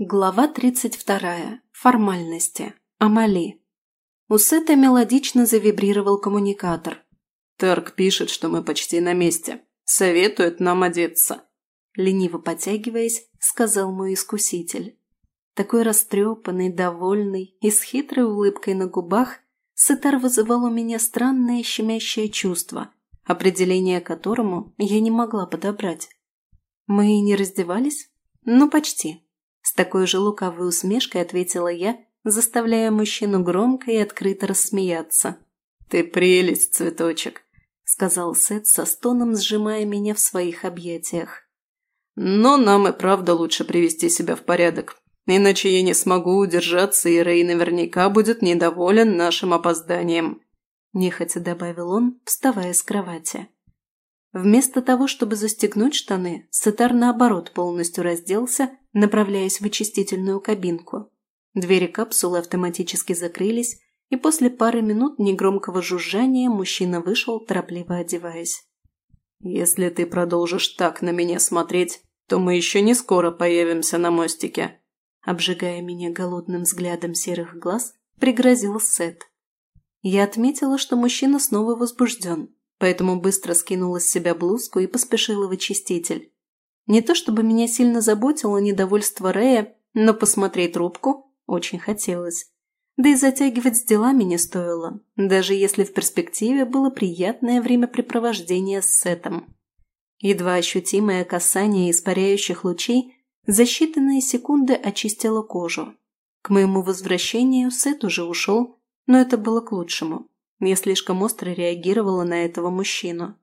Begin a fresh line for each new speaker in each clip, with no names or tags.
Глава 32. Формальности. Амали. У Сета мелодично завибрировал коммуникатор.
«Тарк пишет, что мы почти на месте. Советует нам одеться».
Лениво потягиваясь, сказал мой искуситель. Такой растрепанный, довольный и с хитрой улыбкой на губах, Сетар вызывал у меня странное щемящее чувство, определение которому я не могла подобрать. Мы не раздевались? Ну, почти. С такой же лукавой усмешкой ответила я, заставляя мужчину громко и открыто рассмеяться.
«Ты прелесть, цветочек», —
сказал Сет со стоном, сжимая меня в своих объятиях.
«Но нам и правда лучше привести себя в порядок, иначе я не смогу удержаться, и Рэй наверняка будет недоволен нашим опозданием», – нехотя добавил он, вставая с кровати.
Вместо того, чтобы застегнуть штаны, Сетар наоборот полностью разделся, направляясь в очистительную кабинку. Двери капсулы автоматически закрылись, и после пары минут негромкого жужжания мужчина вышел, торопливо одеваясь.
«Если ты продолжишь так на меня смотреть, то мы еще не скоро появимся на мостике»,
обжигая меня голодным взглядом серых глаз, пригрозил Сет. Я отметила, что мужчина снова возбужден поэтому быстро скинула с себя блузку и поспешила в очиститель. Не то чтобы меня сильно заботило недовольство Рэя, но посмотреть трубку очень хотелось. Да и затягивать с делами не стоило, даже если в перспективе было приятное времяпрепровождение с Сетом. Едва ощутимое касание испаряющих лучей за считанные секунды очистило кожу. К моему возвращению Сет уже ушел, но это было к лучшему. Я слишком остро реагировала на этого мужчину.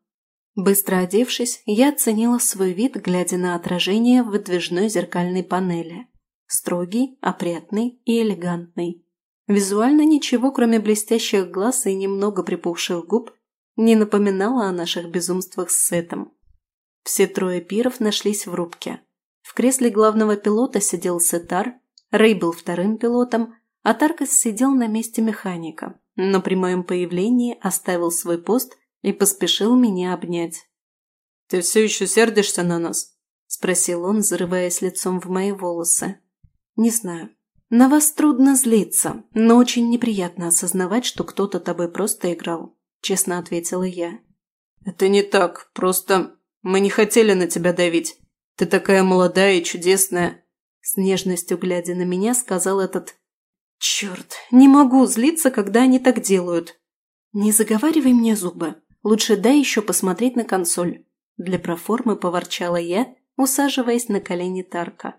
Быстро одевшись, я оценила свой вид, глядя на отражение в выдвижной зеркальной панели. Строгий, опрятный и элегантный. Визуально ничего, кроме блестящих глаз и немного припухших губ, не напоминало о наших безумствах с Сетом. Все трое пиров нашлись в рубке. В кресле главного пилота сидел Сетар, Рэй был вторым пилотом, а Таркас сидел на месте механика, но при моем появлении оставил свой пост и поспешил меня обнять.
«Ты все еще сердишься на нас?» – спросил он, зарываясь лицом в мои волосы.
«Не знаю. На вас трудно злиться, но очень неприятно осознавать, что кто-то тобой просто играл», – честно ответила я.
«Это не так. Просто мы не хотели на тебя давить. Ты такая молодая и чудесная», –
с нежностью глядя на меня, сказал этот Черт, не могу злиться, когда они так делают. Не заговаривай мне зубы. Лучше дай еще посмотреть на консоль. Для проформы поворчала я, усаживаясь на колени Тарка.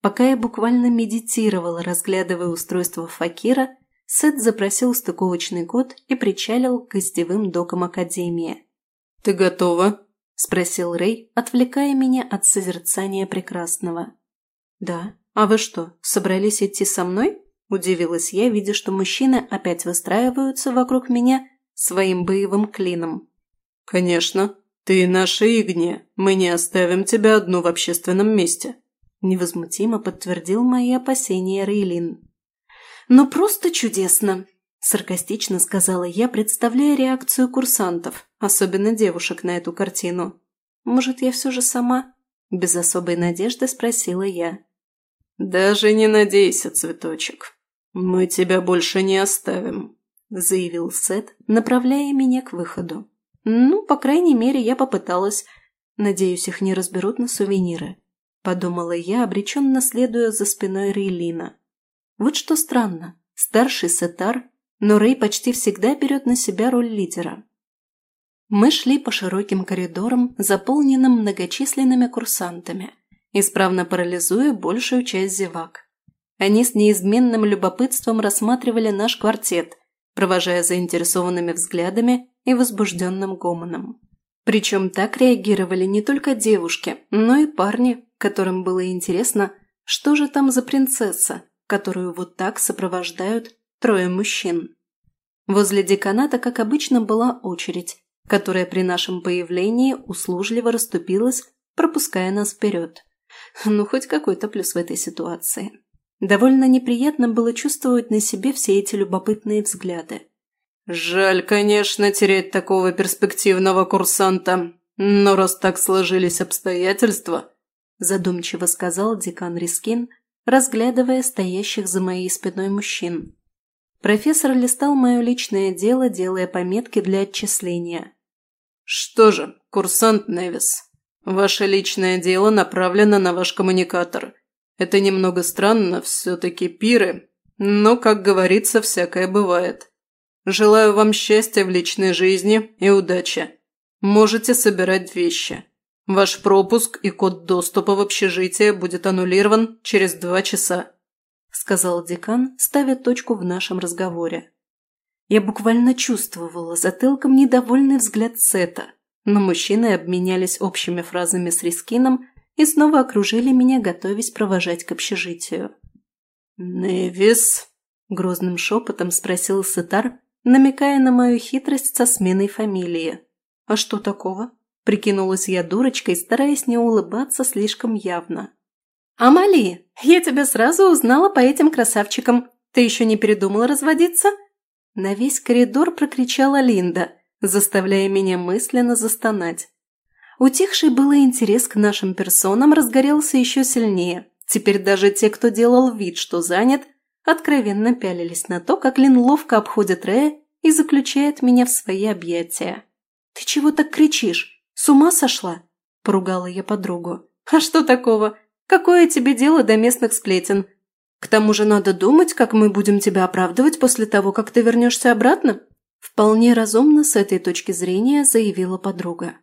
Пока я буквально медитировала, разглядывая устройство Факира, Сет запросил стыковочный код и причалил к гостевым докам Академии.
«Ты готова?»
– спросил Рэй, отвлекая меня от созерцания прекрасного. «Да. А вы что, собрались идти со мной?» Удивилась я, видя, что мужчины опять выстраиваются вокруг меня своим боевым клином.
«Конечно. Ты наша Игния. Мы не оставим тебя одну в общественном месте»,
невозмутимо подтвердил мои опасения Рейлин. «Ну просто чудесно!» – саркастично сказала я, представляя реакцию курсантов, особенно девушек на эту картину. «Может, я все же сама?» – без особой надежды спросила я.
«Даже не надейся, цветочек», «Мы тебя больше не оставим», –
заявил Сет, направляя меня к выходу. «Ну, по крайней мере, я попыталась. Надеюсь, их не разберут на сувениры», – подумала я, обреченно следуя за спиной Рейлина. Вот что странно. Старший Сетар, но Рей почти всегда берет на себя роль лидера. Мы шли по широким коридорам, заполненным многочисленными курсантами, исправно парализуя большую часть зевак. Они с неизменным любопытством рассматривали наш квартет, провожая заинтересованными взглядами и возбужденным гомоном. Причем так реагировали не только девушки, но и парни, которым было интересно, что же там за принцесса, которую вот так сопровождают трое мужчин. Возле деканата, как обычно, была очередь, которая при нашем появлении услужливо расступилась, пропуская нас вперед. Ну, хоть какой-то плюс в этой ситуации. Довольно неприятно было чувствовать на себе все эти любопытные взгляды.
«Жаль, конечно, терять такого перспективного курсанта, но раз так сложились обстоятельства», задумчиво сказал декан Рискин,
разглядывая стоящих за моей спиной мужчин. Профессор листал мое личное дело, делая пометки для отчисления.
«Что же, курсант Невис, ваше личное дело направлено на ваш коммуникатор. Это немного странно, все-таки пиры, но, как говорится, всякое бывает. Желаю вам счастья в личной жизни и удачи. Можете собирать вещи. Ваш пропуск и код доступа в общежитие будет аннулирован через два часа», – сказал декан, ставя точку в нашем разговоре.
Я буквально чувствовала затылком недовольный взгляд Сета, но мужчины обменялись общими фразами с Рискином и снова окружили меня, готовясь провожать к общежитию.
«Невис?» – грозным шепотом спросил Сетар, намекая на мою хитрость со сменой фамилии.
«А что такого?» – прикинулась я дурочкой, стараясь не улыбаться слишком явно. «Амали, я тебя сразу узнала по этим красавчикам. Ты еще не передумала разводиться?» На весь коридор прокричала Линда, заставляя меня мысленно застонать. Утихший было интерес к нашим персонам разгорелся еще сильнее. Теперь даже те, кто делал вид, что занят, откровенно пялились на то, как Лин ловко обходит Рея и заключает меня в свои объятия. «Ты чего так кричишь? С ума сошла?» – поругала я подругу. «А что такого? Какое тебе дело до местных сплетен? К тому же надо думать, как мы будем тебя оправдывать после того, как ты вернешься обратно?» Вполне разумно с этой точки зрения заявила подруга.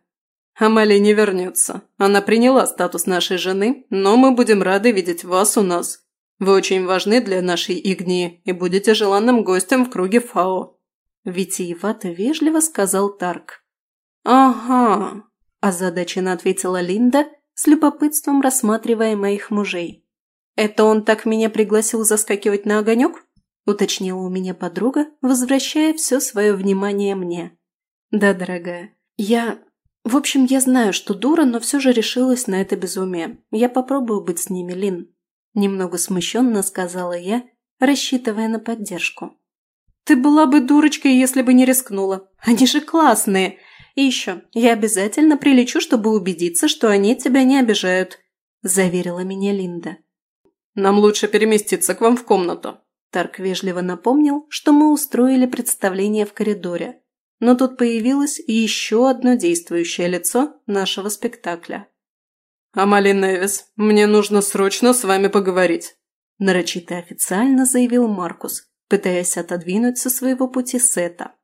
«Амали не вернется. Она приняла статус нашей жены, но мы будем рады видеть вас у нас. Вы очень важны для нашей Игнии и будете желанным гостем в круге Фао», – витиевато вежливо сказал Тарк.
«Ага», – озадаченно ответила Линда, с любопытством рассматривая моих мужей. «Это он так меня пригласил заскакивать на огонек?» – уточнила у меня подруга, возвращая все свое внимание мне. «Да, дорогая, я... В общем, я знаю, что дура, но все же решилась на это безумие. Я попробую быть с ними, Лин». Немного смущенно сказала я, рассчитывая на поддержку. «Ты была бы дурочкой, если бы не рискнула. Они же классные. И еще, я обязательно прилечу, чтобы убедиться, что они тебя не обижают», – заверила меня Линда.
«Нам лучше переместиться к вам в комнату», – Тарк вежливо напомнил, что мы устроили представление в коридоре. Но тут появилось еще одно действующее лицо нашего спектакля. «Амали Невис, мне нужно срочно с вами поговорить», – нарочито официально заявил Маркус, пытаясь отодвинуть со своего пути Сета.